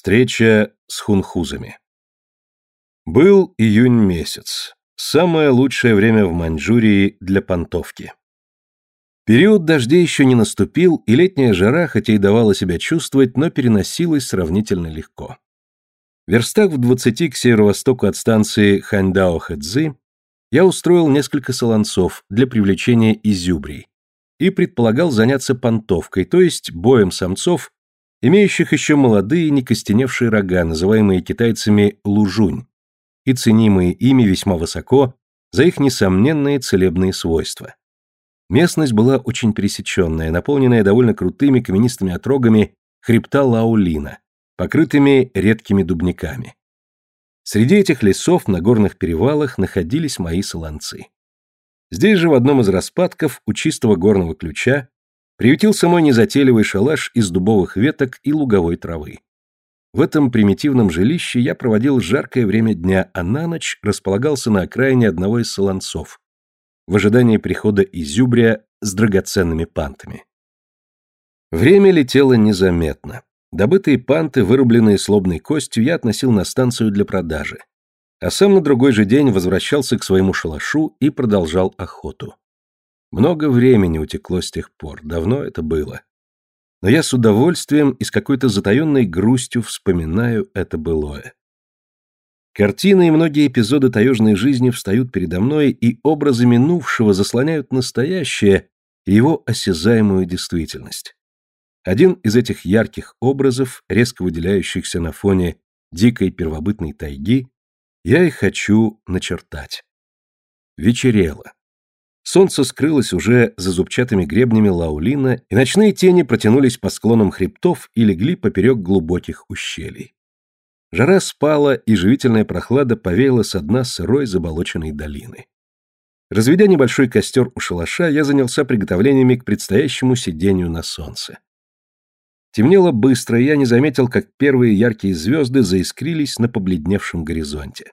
Встреча с хунхузами. Был июнь месяц. Самое лучшее время в Маньчжурии для понтовки. Период дождей еще не наступил, и летняя жара, хотя и давала себя чувствовать, но переносилась сравнительно легко. Верстак в двадцати к северо-востоку от станции Ханьдао-Хэцзы я устроил несколько солонцов для привлечения изюбрий и предполагал заняться понтовкой, то есть боем самцов, имеющих еще молодые некостеневшие рога, называемые китайцами лужунь, и ценимые ими весьма высоко за их несомненные целебные свойства. Местность была очень пересеченная, наполненная довольно крутыми каменистыми отрогами хребта Лаулина, покрытыми редкими дубниками. Среди этих лесов на горных перевалах находились мои солонцы. Здесь же в одном из распадков у чистого горного ключа приютился мой незатейливый шалаш из дубовых веток и луговой травы. В этом примитивном жилище я проводил жаркое время дня, а на ночь располагался на окраине одного из солонцов, в ожидании прихода изюбря с драгоценными пантами. Время летело незаметно. Добытые панты, вырубленные слобной костью, я относил на станцию для продажи, а сам на другой же день возвращался к своему шалашу и продолжал охоту. Много времени утекло с тех пор, давно это было. Но я с удовольствием и с какой-то затаенной грустью вспоминаю это былое. Картины и многие эпизоды таежной жизни встают передо мной, и образы минувшего заслоняют настоящее его осязаемую действительность. Один из этих ярких образов, резко выделяющихся на фоне дикой первобытной тайги, я и хочу начертать. Вечерело. Солнце скрылось уже за зубчатыми гребнями лаулина, и ночные тени протянулись по склонам хребтов и легли поперек глубоких ущелий. Жара спала, и живительная прохлада повеяла со дна сырой заболоченной долины. Разведя небольшой костер у шалаша, я занялся приготовлениями к предстоящему сидению на солнце. Темнело быстро, и я не заметил, как первые яркие звезды заискрились на побледневшем горизонте.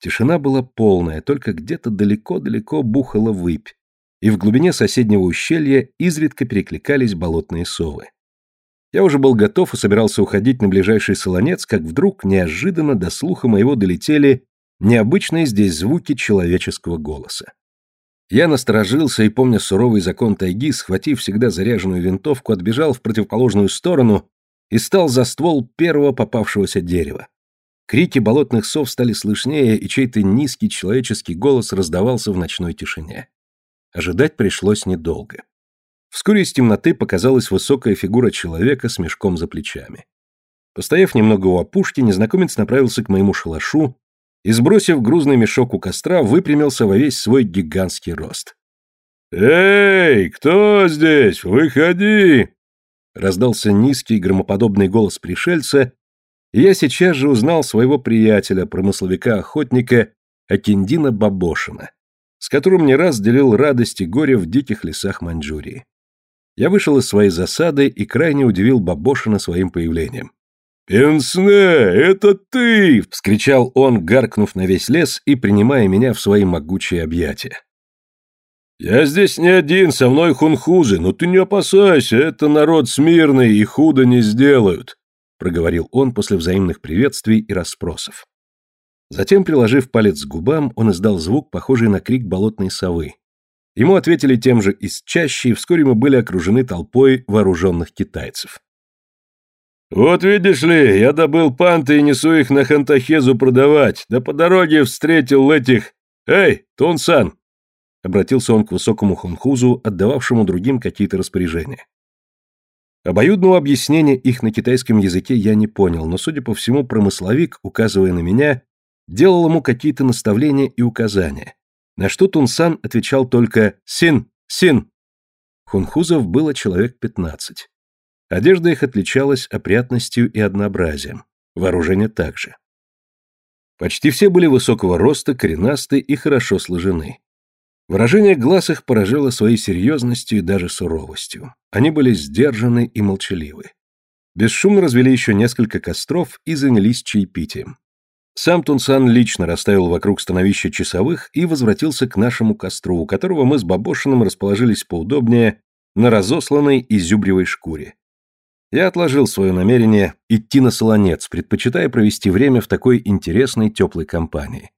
Тишина была полная, только где-то далеко-далеко бухала выпь, и в глубине соседнего ущелья изредка перекликались болотные совы. Я уже был готов и собирался уходить на ближайший солонец, как вдруг неожиданно до слуха моего долетели необычные здесь звуки человеческого голоса. Я насторожился и, помня суровый закон тайги, схватив всегда заряженную винтовку, отбежал в противоположную сторону и стал за ствол первого попавшегося дерева. Крики болотных сов стали слышнее, и чей-то низкий человеческий голос раздавался в ночной тишине. Ожидать пришлось недолго. Вскоре из темноты показалась высокая фигура человека с мешком за плечами. Постояв немного у опушки, незнакомец направился к моему шалашу и, сбросив грузный мешок у костра, выпрямился во весь свой гигантский рост. «Эй, кто здесь? Выходи!» Раздался низкий громоподобный голос пришельца, я сейчас же узнал своего приятеля, промысловика-охотника Акиндина Бабошина, с которым не раз делил радость и горе в диких лесах Маньчжурии. Я вышел из своей засады и крайне удивил Бабошина своим появлением. «Пенсне, это ты!» — вскричал он, гаркнув на весь лес и принимая меня в свои могучие объятия. «Я здесь не один, со мной хунхузы, но ты не опасайся, это народ смирный и худо не сделают», — проговорил он после взаимных приветствий и расспросов. Затем, приложив палец к губам, он издал звук, похожий на крик болотной совы. Ему ответили тем же из чащи, и вскоре мы были окружены толпой вооруженных китайцев. «Вот видишь ли, я добыл панты и несу их на Хантахезу продавать, да по дороге встретил этих... Эй, Тунсан!» Обратился он к высокому хунхузу, отдававшему другим какие-то распоряжения. Обоюдного объяснения их на китайском языке я не понял, но, судя по всему, промысловик, указывая на меня, делал ему какие-то наставления и указания, на что Тунсан отвечал только «Син! Син!». Хунхузов было человек пятнадцать. Одежда их отличалась опрятностью и однообразием, вооружение также. Почти все были высокого роста, коренасты и хорошо сложены. Выражение глаз их поражало своей серьезностью и даже суровостью. Они были сдержаны и молчаливы. Бесшумно развели еще несколько костров и занялись чаепитием. Сам Тунсан лично расставил вокруг становища часовых и возвратился к нашему костру, у которого мы с Бабошиным расположились поудобнее на разосланной изюбревой шкуре. Я отложил свое намерение идти на Солонец, предпочитая провести время в такой интересной теплой компании.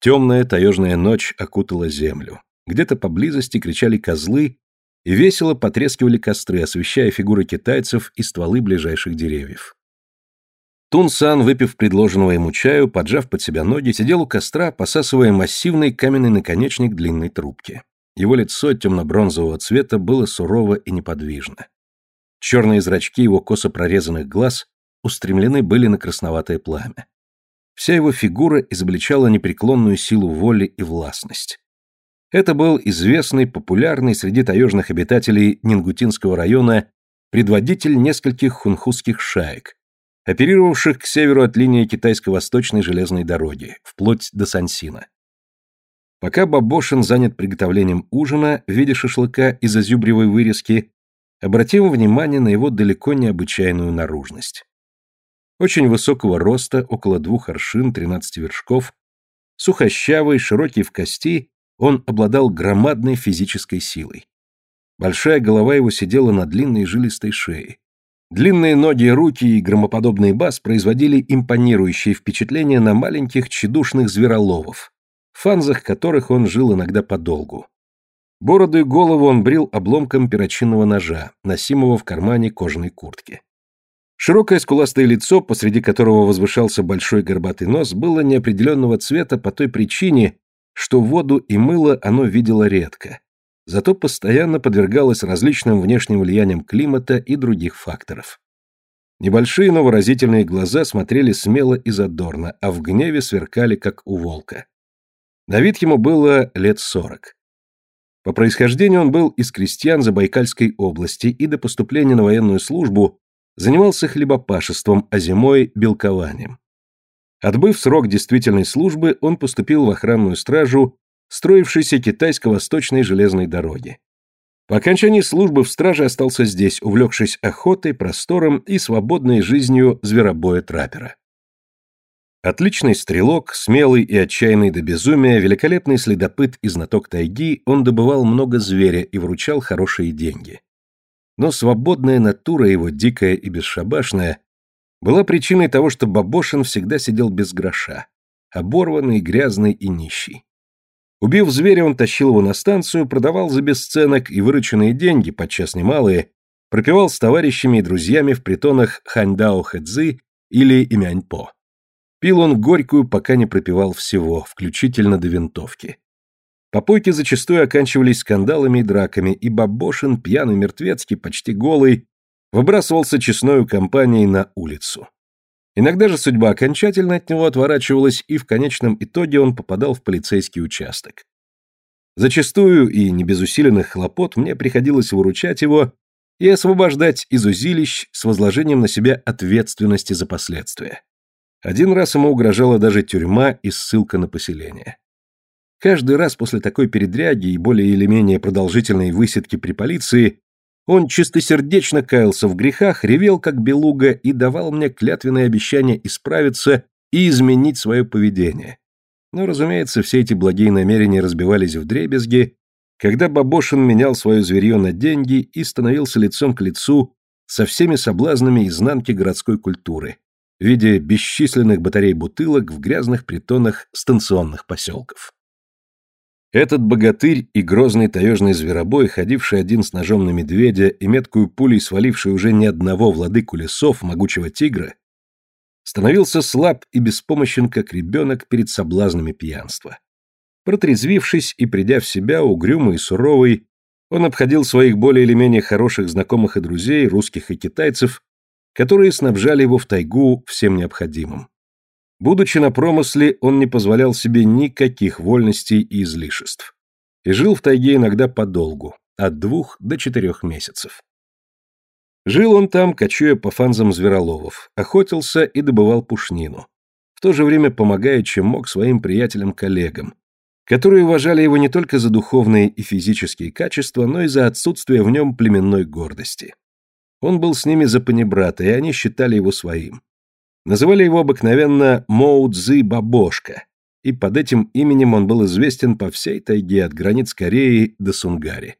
Темная таежная ночь окутала землю. Где-то поблизости кричали козлы и весело потрескивали костры, освещая фигуры китайцев и стволы ближайших деревьев. Тун-сан, выпив предложенного ему чаю, поджав под себя ноги, сидел у костра, посасывая массивный каменный наконечник длинной трубки. Его лицо темно-бронзового цвета было сурово и неподвижно. Черные зрачки его косо прорезанных глаз устремлены были на красноватое пламя. Вся его фигура изобличала непреклонную силу воли и властность. Это был известный, популярный среди таежных обитателей Нингутинского района предводитель нескольких хунхузских шаек, оперировавших к северу от линии китайско-восточной железной дороги, вплоть до Сансина. Пока Бабошин занят приготовлением ужина в виде шашлыка из азюбревой вырезки, обратим внимание на его далеко необычайную наружность. Очень высокого роста, около двух аршин, 13 вершков, сухощавый, широкий в кости, он обладал громадной физической силой. Большая голова его сидела на длинной жилистой шее. Длинные ноги, руки и громоподобный бас производили импонирующее впечатление на маленьких тщедушных звероловов, фанзах которых он жил иногда подолгу. Бороду и голову он брил обломком перочинного ножа, носимого в кармане кожаной куртки. Широкое скуластое лицо, посреди которого возвышался большой горбатый нос, было неопределенного цвета по той причине, что воду и мыло оно видело редко, зато постоянно подвергалось различным внешним влияниям климата и других факторов. Небольшие, но выразительные глаза смотрели смело и задорно, а в гневе сверкали, как у волка. На вид ему было лет сорок. По происхождению он был из крестьян Забайкальской области и до поступления на военную службу занимался хлебопашеством, а зимой – белкованием. Отбыв срок действительной службы, он поступил в охранную стражу строившейся китайско-восточной железной дороги. По окончании службы в страже остался здесь, увлекшись охотой, простором и свободной жизнью зверобоя-траппера. Отличный стрелок, смелый и отчаянный до безумия, великолепный следопыт и знаток тайги, он добывал много зверя и вручал хорошие деньги. Но свободная натура его, дикая и бесшабашная, была причиной того, что Бабошин всегда сидел без гроша, оборванный, грязный и нищий. Убив зверя, он тащил его на станцию, продавал за бесценок и вырученные деньги, подчас немалые, пропивал с товарищами и друзьями в притонах Ханьдао Хэцзы или Имяньпо. Пил он горькую, пока не пропивал всего, включительно до винтовки. Попойки зачастую оканчивались скандалами и драками, и Бабошин, пьяный мертвецкий, почти голый, выбрасывался честною компанией на улицу. Иногда же судьба окончательно от него отворачивалась, и в конечном итоге он попадал в полицейский участок. Зачастую и не без усиленных хлопот мне приходилось выручать его и освобождать из узилищ с возложением на себя ответственности за последствия. Один раз ему угрожала даже тюрьма и ссылка на поселение. Каждый раз после такой передряги и более или менее продолжительной высадки при полиции он чистосердечно каялся в грехах, ревел как белуга и давал мне клятвенное обещание исправиться и изменить свое поведение. Но, разумеется, все эти благие намерения разбивались в дребезги, когда Бабошин менял свое зверье на деньги и становился лицом к лицу со всеми соблазнами изнанки городской культуры, в виде бесчисленных батарей бутылок в грязных притонах станционных поселков. Этот богатырь и грозный таежный зверобой, ходивший один с ножом на медведя и меткую пулей сваливший уже не одного владыку лесов, могучего тигра, становился слаб и беспомощен, как ребенок перед соблазнами пьянства. Протрезвившись и придя в себя, угрюмый и суровый, он обходил своих более или менее хороших знакомых и друзей, русских и китайцев, которые снабжали его в тайгу всем необходимым. Будучи на промысле, он не позволял себе никаких вольностей и излишеств. И жил в тайге иногда подолгу, от двух до четырех месяцев. Жил он там, кочуя по фанзам звероловов, охотился и добывал пушнину, в то же время помогая, чем мог, своим приятелям-коллегам, которые уважали его не только за духовные и физические качества, но и за отсутствие в нем племенной гордости. Он был с ними за панибрата, и они считали его своим. Называли его обыкновенно Моу Цзы Бабошка, и под этим именем он был известен по всей тайге от границ Кореи до Сунгари.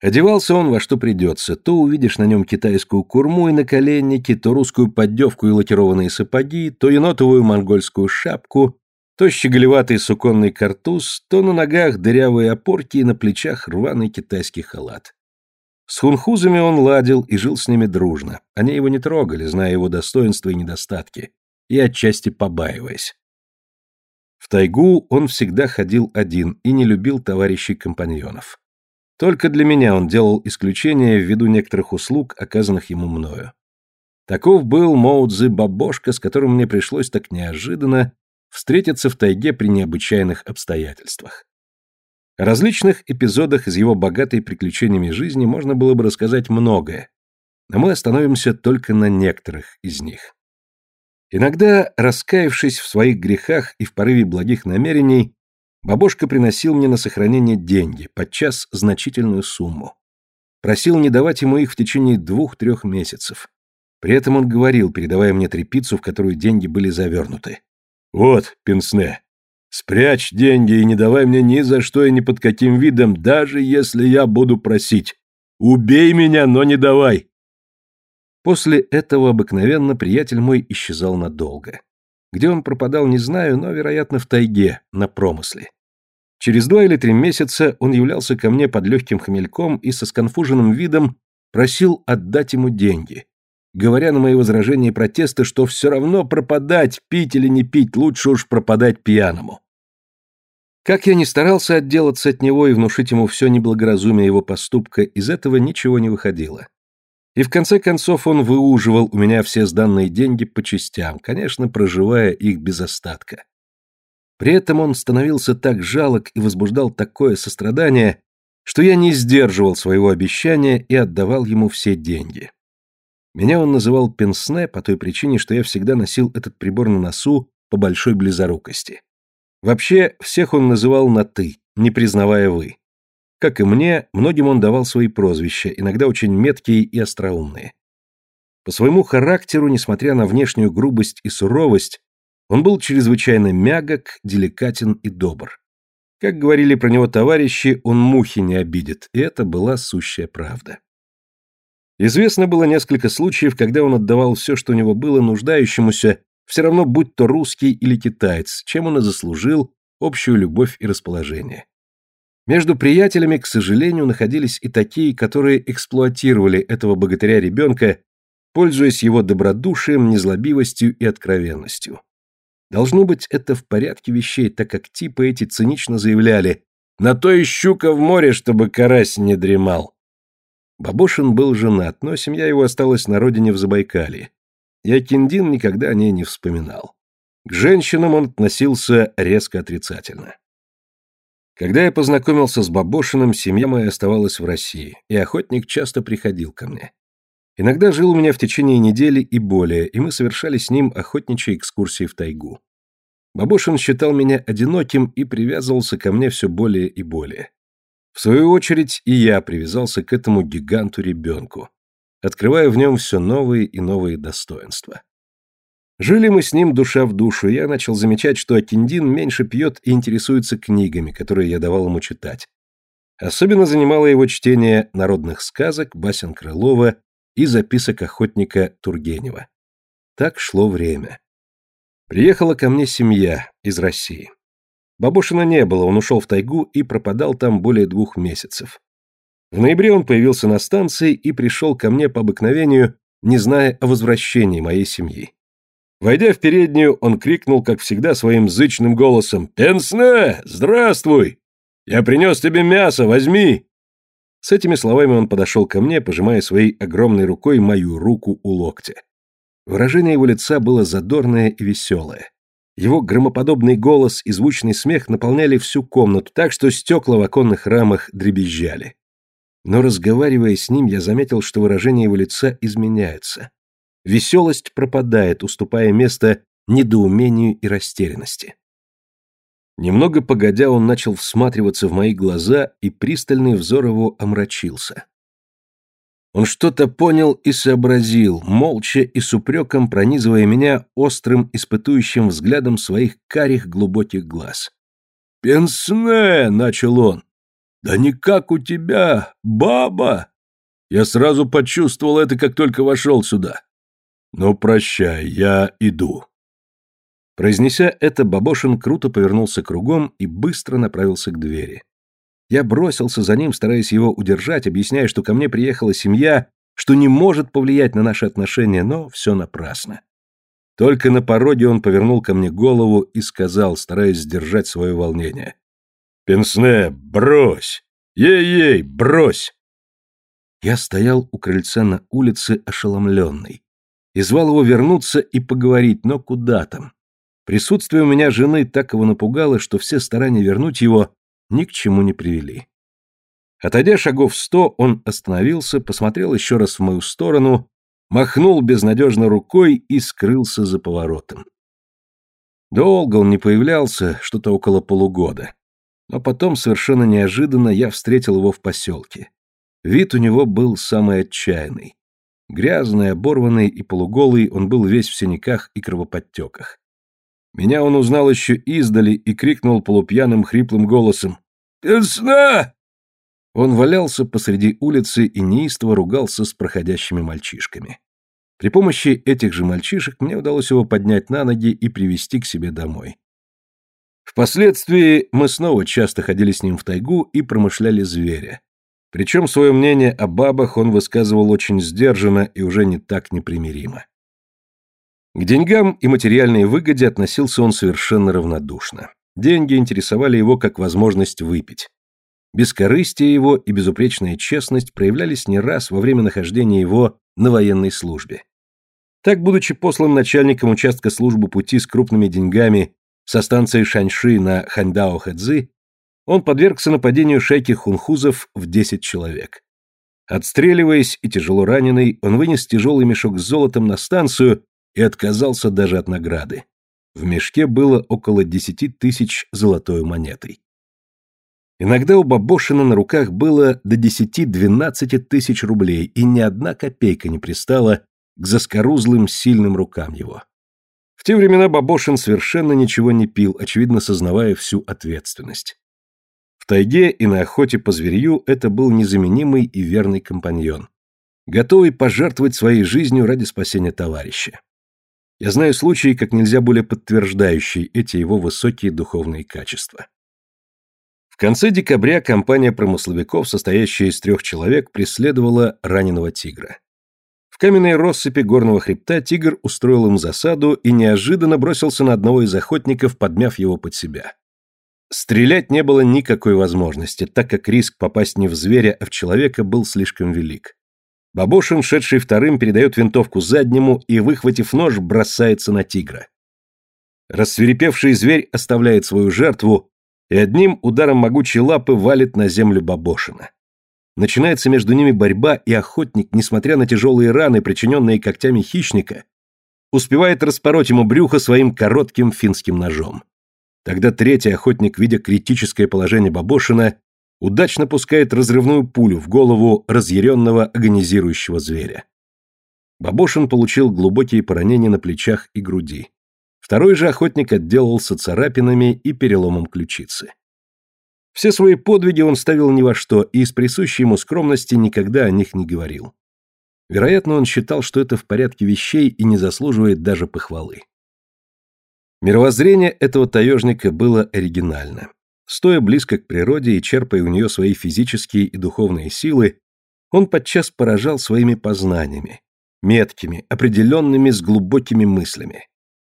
Одевался он во что придется. То увидишь на нем китайскую курму и наколенники, то русскую поддевку и лакированные сапоги, то енотовую монгольскую шапку, то щеголеватый суконный картуз, то на ногах дырявые опорки и на плечах рваный китайский халат. С хунхузами он ладил и жил с ними дружно. Они его не трогали, зная его достоинства и недостатки, и отчасти побаиваясь. В тайгу он всегда ходил один и не любил товарищей-компаньонов. Только для меня он делал исключение ввиду некоторых услуг, оказанных ему мною. Таков был Моудзы Бабошка, с которым мне пришлось так неожиданно встретиться в тайге при необычайных обстоятельствах. Различных эпизодах из его богатой приключениями жизни можно было бы рассказать многое, но мы остановимся только на некоторых из них. Иногда, раскаявшись в своих грехах и в порыве благих намерений, Бабошка приносил мне на сохранение деньги, подчас значительную сумму. Просил не давать ему их в течение двух-трех месяцев. При этом он говорил, передавая мне трепицу, в которую деньги были завернуты. «Вот, Пенсне, спрячь деньги и не давай мне ни за что и ни под каким видом, даже если я буду просить. Убей меня, но не давай!» После этого обыкновенно приятель мой исчезал надолго. Где он пропадал, не знаю, но, вероятно, в тайге, на промысле. Через два или три месяца он являлся ко мне под легким хмельком и со сконфуженным видом просил отдать ему деньги, говоря на мои возражения и протесты, что все равно пропадать, пить или не пить, лучше уж пропадать пьяному. Как я ни старался отделаться от него и внушить ему все неблагоразумие его поступка, из этого ничего не выходило. И в конце концов он выуживал у меня все сданные деньги по частям, конечно, проживая их без остатка. При этом он становился так жалок и возбуждал такое сострадание, что я не сдерживал своего обещания и отдавал ему все деньги. Меня он называл пенсне по той причине, что я всегда носил этот прибор на носу по большой близорукости. Вообще, всех он называл на «ты», не признавая «вы». Как и мне, многим он давал свои прозвища, иногда очень меткие и остроумные. По своему характеру, несмотря на внешнюю грубость и суровость, он был чрезвычайно мягок, деликатен и добр. Как говорили про него товарищи, он мухи не обидит, и это была сущая правда. Известно было несколько случаев, когда он отдавал все, что у него было, нуждающемуся, все равно будь то русский или китаец, чем он и заслужил общую любовь и расположение. Между приятелями, к сожалению, находились и такие, которые эксплуатировали этого богатыря-ребенка, пользуясь его добродушием, незлобивостью и откровенностью. Должно быть, это в порядке вещей, так как типы эти цинично заявляли «На то и щука в море, чтобы карась не дремал». Бабошин был женат, но семья его осталась на родине в Забайкалье. И Акиндин никогда о ней не вспоминал. К женщинам он относился резко отрицательно. Когда я познакомился с Бабошиным, семья моя оставалась в России, и охотник часто приходил ко мне. Иногда жил у меня в течение недели и более, и мы совершали с ним охотничьи экскурсии в тайгу. Бабошин считал меня одиноким и привязывался ко мне все более и более. В свою очередь и я привязался к этому гиганту-ребенку, открывая в нем все новые и новые достоинства. Жили мы с ним душа в душу, я начал замечать, что Акиндин меньше пьет и интересуется книгами, которые я давал ему читать. Особенно занимало его чтение народных сказок, басен Крылова и записок охотника Тургенева. Так шло время. Приехала ко мне семья из России. Бабушина не было, он ушел в тайгу и пропадал там более двух месяцев. В ноябре он появился на станции и пришел ко мне по обыкновению, не зная о возвращении моей семьи. Войдя в переднюю, он крикнул, как всегда, своим зычным голосом «Пенсне, здравствуй! Я принес тебе мясо, возьми!» С этими словами он подошел ко мне, пожимая своей огромной рукой мою руку у локтя. Выражение его лица было задорное и веселое. Его громоподобный голос и звучный смех наполняли всю комнату так, что стекла в оконных рамах дребезжали. Но разговаривая с ним, я заметил, что выражение его лица изменяется. Веселость пропадает, уступая место недоумению и растерянности. Немного погодя, он начал всматриваться в мои глаза, и пристальный взор его омрачился. Он что-то понял и сообразил, молча и с упреком пронизывая меня острым, испытующим взглядом своих карих глубоких глаз. «Пенсне!» — начал он. «Да не как у тебя, баба!» Я сразу почувствовал это, как только вошел сюда. «Ну, прощай, я иду». Произнеся это, Бабошин круто повернулся кругом и быстро направился к двери. Я бросился за ним, стараясь его удержать, объясняя, что ко мне приехала семья, что не может повлиять на наши отношения, но все напрасно. Только на пороге он повернул ко мне голову и сказал, стараясь сдержать свое волнение. «Пенсне, брось! Ей-ей, брось!» Я стоял у крыльца на улице ошеломленный. И звал его вернуться и поговорить, но куда там? Присутствие у меня жены так его напугало, что все старания вернуть его ни к чему не привели. Отойдя шагов сто, он остановился, посмотрел еще раз в мою сторону, махнул безнадежно рукой и скрылся за поворотом. Долго он не появлялся, что-то около полугода. Но потом, совершенно неожиданно, я встретил его в поселке. Вид у него был самый отчаянный. Грязный, оборванный и полуголый, он был весь в синяках и кровоподтеках. Меня он узнал еще издали и крикнул полупьяным хриплым голосом «Весна!». Он валялся посреди улицы и неистово ругался с проходящими мальчишками. При помощи этих же мальчишек мне удалось его поднять на ноги и привести к себе домой. Впоследствии мы снова часто ходили с ним в тайгу и промышляли зверя. Причем свое мнение о бабах он высказывал очень сдержанно и уже не так непримиримо. К деньгам и материальной выгоде относился он совершенно равнодушно. Деньги интересовали его как возможность выпить. Бескорыстие его и безупречная честность проявлялись не раз во время нахождения его на военной службе. Так, будучи послан начальником участка службы пути с крупными деньгами со станции Шаньши на Ханьдао-Хэцзы, он подвергся нападению шайки хунхузов в 10 человек. Отстреливаясь и тяжело раненый, он вынес тяжелый мешок с золотом на станцию и отказался даже от награды. В мешке было около 10 тысяч золотой монетой. Иногда у Бабошина на руках было до 10-12 тысяч рублей, и ни одна копейка не пристала к заскорузлым сильным рукам его. В те времена Бабошин совершенно ничего не пил, очевидно сознавая всю ответственность. В тайге и на охоте по зверью это был незаменимый и верный компаньон, готовый пожертвовать своей жизнью ради спасения товарища. Я знаю случаи, как нельзя более подтверждающие эти его высокие духовные качества. В конце декабря компания промысловиков, состоящая из трех человек, преследовала раненого тигра. В каменной россыпи горного хребта тигр устроил им засаду и неожиданно бросился на одного из охотников, подмяв его под себя. Стрелять не было никакой возможности, так как риск попасть не в зверя, а в человека был слишком велик. Бабошин, шедший вторым, передает винтовку заднему и, выхватив нож, бросается на тигра. Рассверепевший зверь оставляет свою жертву и одним ударом могучей лапы валит на землю Бабошина. Начинается между ними борьба, и охотник, несмотря на тяжелые раны, причиненные когтями хищника, успевает распороть ему брюхо своим коротким финским ножом. Тогда третий охотник, видя критическое положение Бабошина, удачно пускает разрывную пулю в голову разъяренного агонизирующего зверя. Бабошин получил глубокие поранения на плечах и груди. Второй же охотник отделался царапинами и переломом ключицы. Все свои подвиги он ставил ни во что и из присущей ему скромности никогда о них не говорил. Вероятно, он считал, что это в порядке вещей и не заслуживает даже похвалы. Мировоззрение этого таежника было оригинально. Стоя близко к природе и черпая у нее свои физические и духовные силы, он подчас поражал своими познаниями, меткими, определенными с глубокими мыслями.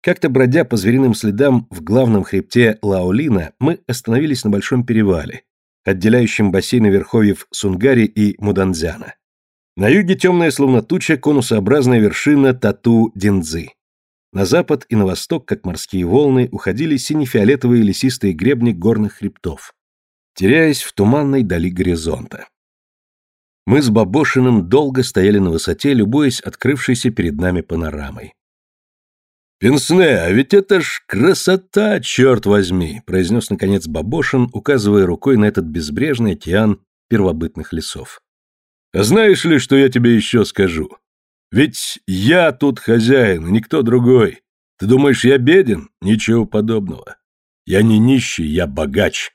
Как-то бродя по звериным следам в главном хребте Лаолина, мы остановились на большом перевале, отделяющем бассейны верховьев Сунгари и Муданзяна. На юге темная словно туча конусообразная вершина Тату-Динзы. На запад и на восток, как морские волны, уходили сине-фиолетовые лесистые гребни горных хребтов, теряясь в туманной дали горизонта. Мы с Бабошиным долго стояли на высоте, любуясь открывшейся перед нами панорамой. «Пенсне, а ведь это ж красота, черт возьми!» произнес наконец Бабошин, указывая рукой на этот безбрежный океан первобытных лесов. «А знаешь ли, что я тебе еще скажу? Ведь я тут хозяин, и никто другой. Ты думаешь, я беден? Ничего подобного. Я не нищий, я богач.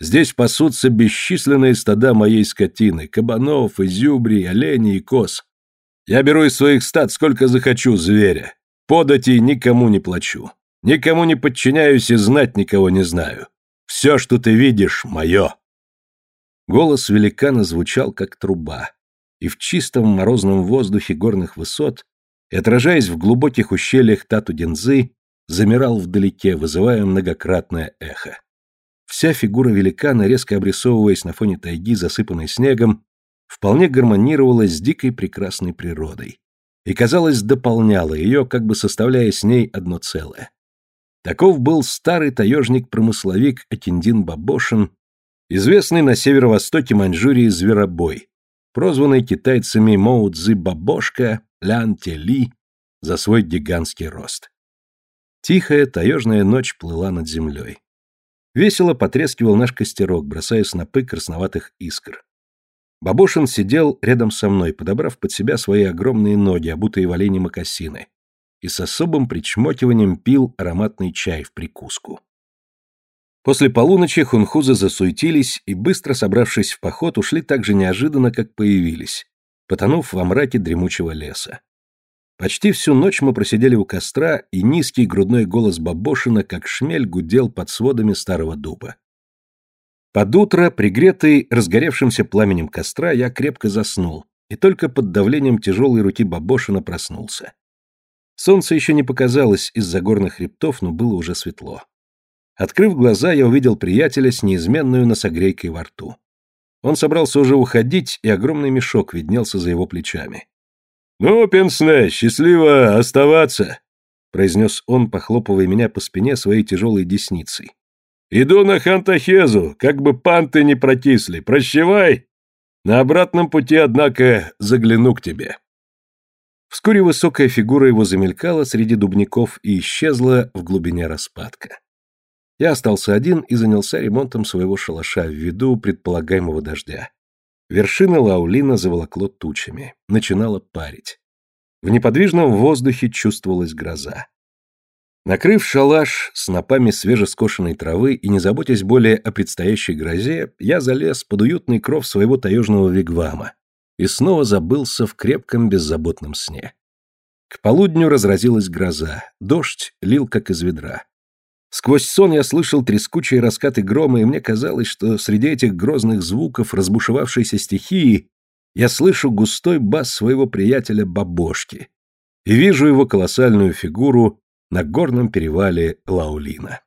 Здесь пасутся бесчисленные стада моей скотины, кабанов, изюбрий, оленей и коз. Я беру из своих стад сколько захочу зверя. Подати никому не плачу. Никому не подчиняюсь и знать никого не знаю. Все, что ты видишь, мое. Голос великана звучал, как труба, и в чистом морозном воздухе горных высот, и отражаясь в глубоких ущельях Тату-Дензы, замирал вдалеке, вызывая многократное эхо. Вся фигура великана, резко обрисовываясь на фоне тайги, засыпанной снегом, вполне гармонировала с дикой прекрасной природой и, казалось, дополняла ее, как бы составляя с ней одно целое. Таков был старый таежник-промысловик Атиндин Бабошин, известный на северо-востоке Маньчжурии Зверобой, прозванный китайцами Моу Цзы Бабошка, Лян Ли за свой гигантский рост. Тихая таежная ночь плыла над землей. Весело потрескивал наш костерок, бросая снопы красноватых искр. Бабошин сидел рядом со мной, подобрав под себя свои огромные ноги, обутые в олени мокасины, и с особым причмокиванием пил ароматный чай в прикуску. После полуночи хунхузы засуетились и, быстро собравшись в поход, ушли так же неожиданно, как появились, потонув во мраке дремучего леса. Почти всю ночь мы просидели у костра, и низкий грудной голос Бабошина, как шмель, гудел под сводами старого дуба. Под утро, пригретый разгоревшимся пламенем костра, я крепко заснул, и только под давлением тяжелой руки Бабошина проснулся. Солнце еще не показалось из-за горных хребтов, но было уже светло. Открыв глаза, я увидел приятеля с неизменной носогрейкой во рту. Он собрался уже уходить, и огромный мешок виднелся за его плечами. «Ну, Пенсне, счастливо оставаться!» — произнес он, похлопывая меня по спине своей тяжелой десницей. «Иду на Хантахезу, как бы панты не прокисли. Прощавай! На обратном пути, однако, загляну к тебе». Вскоре высокая фигура его замелькала среди дубников и исчезла в глубине распадка. Я остался один и занялся ремонтом своего шалаша в виду предполагаемого дождя. Вершина Лаулина заволокло тучами, начинало парить. В неподвижном воздухе чувствовалась гроза. Накрыв шалаш снопами свежескошенной травы и не заботясь более о предстоящей грозе, я залез под уютный кров своего таежного вигвама и снова забылся в крепком беззаботном сне. К полудню разразилась гроза, дождь лил как из ведра. Сквозь сон я слышал трескучие раскаты грома, и мне казалось, что среди этих грозных звуков разбушевавшейся стихии я слышу густой бас своего приятеля Бабошки и вижу его колоссальную фигуру на горном перевале Лаулина.